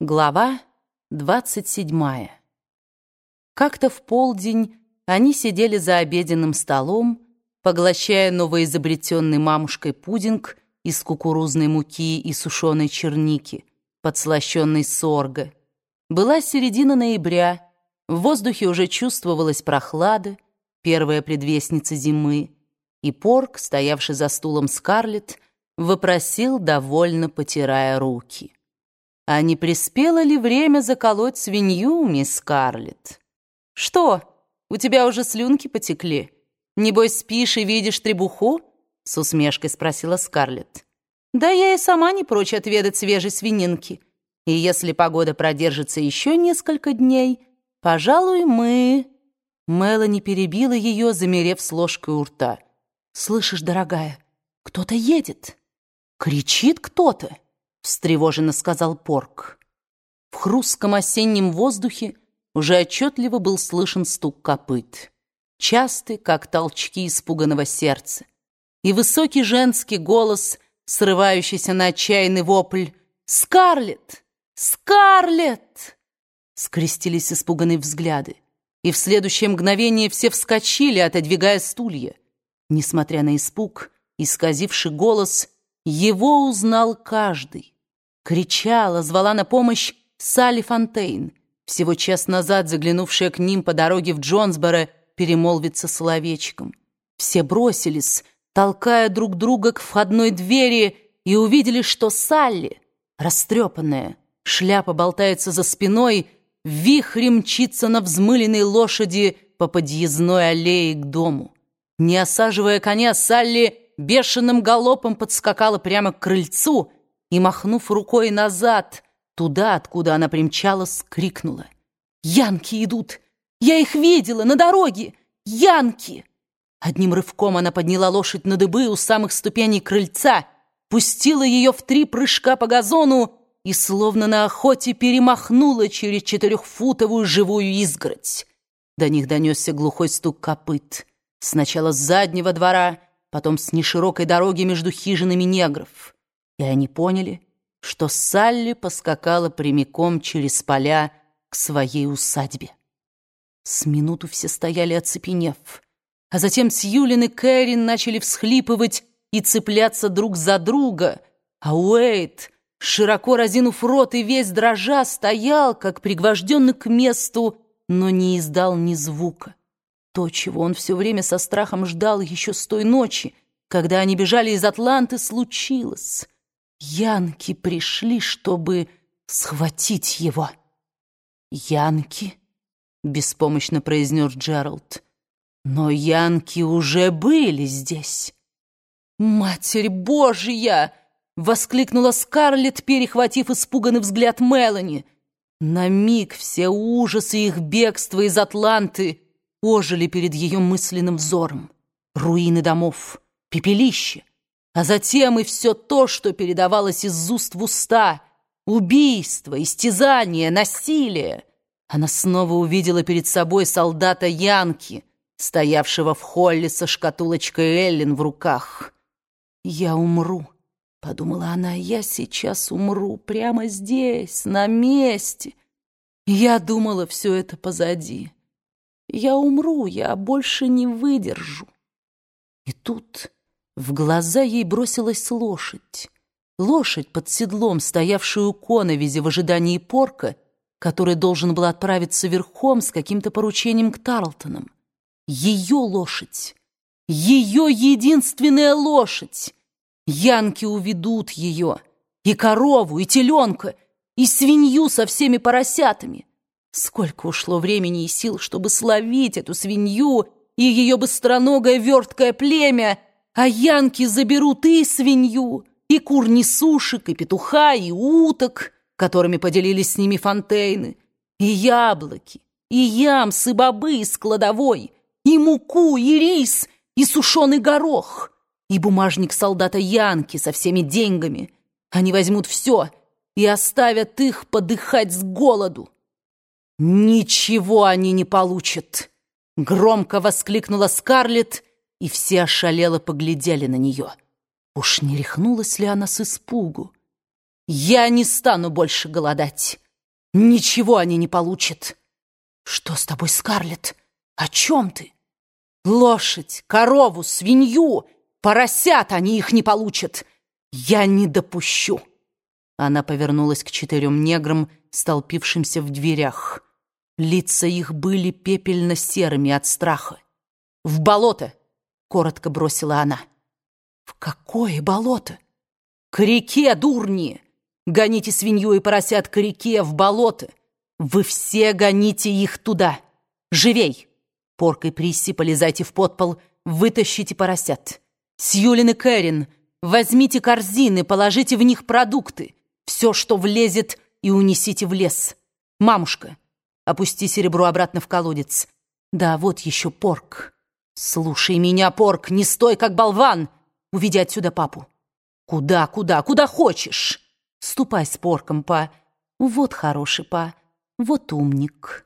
Глава двадцать седьмая. Как-то в полдень они сидели за обеденным столом, поглощая новоизобретенный мамушкой пудинг из кукурузной муки и сушеной черники, подслащенной сорго. Была середина ноября, в воздухе уже чувствовалась прохлада, первая предвестница зимы, и Порк, стоявший за стулом Скарлетт, вопросил, довольно потирая руки. А не приспело ли время заколоть свинью, мисс Скарлетт? Что, у тебя уже слюнки потекли? Небось, спишь и видишь требуху? С усмешкой спросила Скарлетт. Да я и сама не прочь отведать свежей свининки. И если погода продержится еще несколько дней, пожалуй, мы... Мелани перебила ее, замерев с ложкой у рта. «Слышишь, дорогая, кто-то едет. Кричит кто-то» встревоженно сказал Порк. В хрустком осеннем воздухе уже отчетливо был слышен стук копыт, частый, как толчки испуганного сердца, и высокий женский голос, срывающийся на отчаянный вопль «Скарлетт! Скарлетт!» Скрестились испуганные взгляды, и в следующее мгновение все вскочили, отодвигая стулья. Несмотря на испуг, исказивший голос, его узнал каждый. Кричала, звала на помощь Салли Фонтейн, всего час назад заглянувшая к ним по дороге в Джонсборо перемолвиться словечком. Все бросились, толкая друг друга к входной двери, и увидели, что Салли, растрепанная, шляпа болтается за спиной, вихрем мчится на взмыленной лошади по подъездной аллее к дому. Не осаживая коня, Салли бешеным галопом подскакала прямо к крыльцу — и, махнув рукой назад, туда, откуда она примчалась, крикнула. «Янки идут! Я их видела на дороге! Янки!» Одним рывком она подняла лошадь на дыбы у самых ступеней крыльца, пустила ее в три прыжка по газону и, словно на охоте, перемахнула через четырехфутовую живую изгородь. До них донесся глухой стук копыт. Сначала с заднего двора, потом с неширокой дороги между хижинами негров и они поняли, что Салли поскакала прямиком через поля к своей усадьбе. С минуту все стояли оцепенев, а затем Сьюлин и Кэрин начали всхлипывать и цепляться друг за друга, а Уэйт, широко разинув рот и весь дрожа, стоял, как пригвожденный к месту, но не издал ни звука. То, чего он все время со страхом ждал еще с той ночи, когда они бежали из Атланты, случилось. Янки пришли, чтобы схватить его. Янки? Беспомощно произнес Джеральд. Но янки уже были здесь. Матерь Божья! Воскликнула Скарлетт, перехватив испуганный взгляд Мелани. На миг все ужасы их бегства из Атланты ожили перед ее мысленным взором. Руины домов, пепелище, а затем и все то, что передавалось из уст в уста. Убийство, истязание, насилие. Она снова увидела перед собой солдата Янки, стоявшего в холле со шкатулочкой Эллен в руках. «Я умру», — подумала она, — «я сейчас умру прямо здесь, на месте». Я думала, все это позади. Я умру, я больше не выдержу. И тут... В глаза ей бросилась лошадь. Лошадь под седлом, стоявшую у коновизи в ожидании порка, который должен был отправиться верхом с каким-то поручением к Тарлтонам. Ее лошадь. Ее единственная лошадь. Янки уведут ее. И корову, и теленка, и свинью со всеми поросятами. Сколько ушло времени и сил, чтобы словить эту свинью и ее быстроногое верткое племя, а янки заберут и свинью, и кур-несушек, и петуха, и уток, которыми поделились с ними фонтейны, и яблоки, и ямсы, бобы из кладовой, и муку, и рис, и сушеный горох, и бумажник солдата Янки со всеми деньгами. Они возьмут все и оставят их подыхать с голоду. «Ничего они не получат!» — громко воскликнула Скарлетт, и все ошалело поглядели на нее. Уж не рехнулась ли она с испугу? «Я не стану больше голодать!» Ничего они не получат. Что с тобой, Скарлетт? О чем ты? Лошадь, корову, свинью, поросят они их не получат. Я не допущу. Она повернулась к четырем неграм, столпившимся в дверях. Лица их были пепельно-серыми от страха. «В болото!» — коротко бросила она. «В какое болото?» «К реке, дурни! Гоните свинью и поросят к реке, в болото! Вы все гоните их туда! Живей!» Поркой Присси полезайте в подпол, вытащите поросят. Сьюлин и Кэрин, возьмите корзины, положите в них продукты, все, что влезет, и унесите в лес. Мамушка, опусти серебро обратно в колодец. Да, вот еще Порк. Слушай меня, Порк, не стой, как болван. Уведи отсюда папу. Куда, куда, куда хочешь. Ступай с Порком, па. Вот хороший па, вот умник».